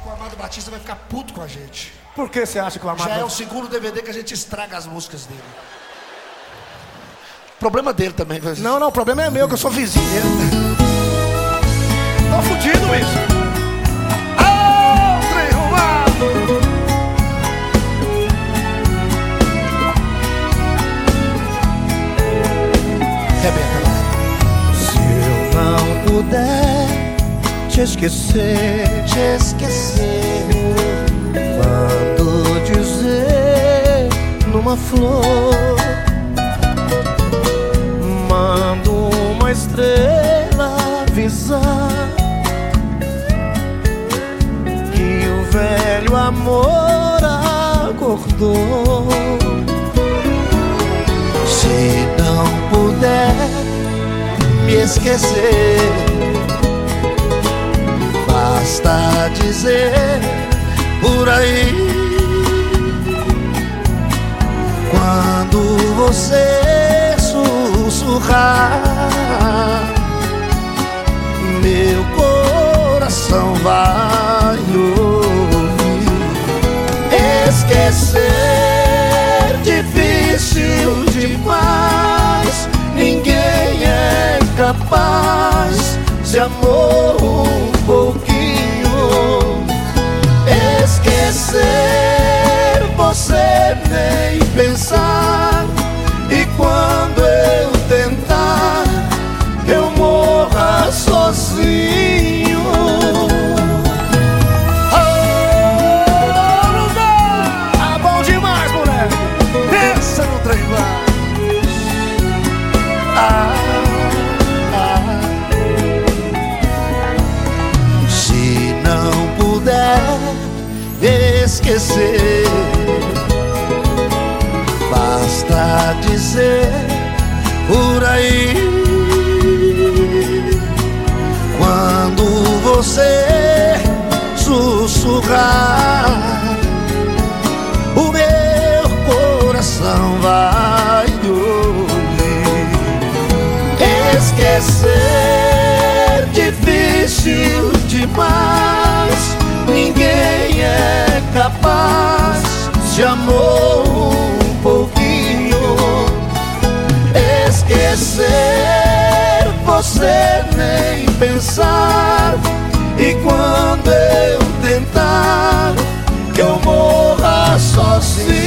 acho que o Amado Batista vai ficar puto com a gente. Por que você acha que o Amado... Já é o segundo DVD que a gente estraga as músicas dele. Problema dele também. Não, não, o problema é meu, que eu sou vizinho dele. Tô fudido, bicho. Lá. Se eu não puder te esquecer, Te esquecer. mando dizer numa flor, mando uma estrela avisar que o velho amor acordou. Se não puder me esquecer, dizer por aí. Quando você sussurrar, meu coração vai ouvir. Esquecer difícil demais. Ninguém é capaz se amor esquecer, basta dizer por aí. Quando você sussurrar, o meu coração vai ouvir. Esquecer difícil demais. nem pensar. E quando eu tentar, que eu morra sozinho.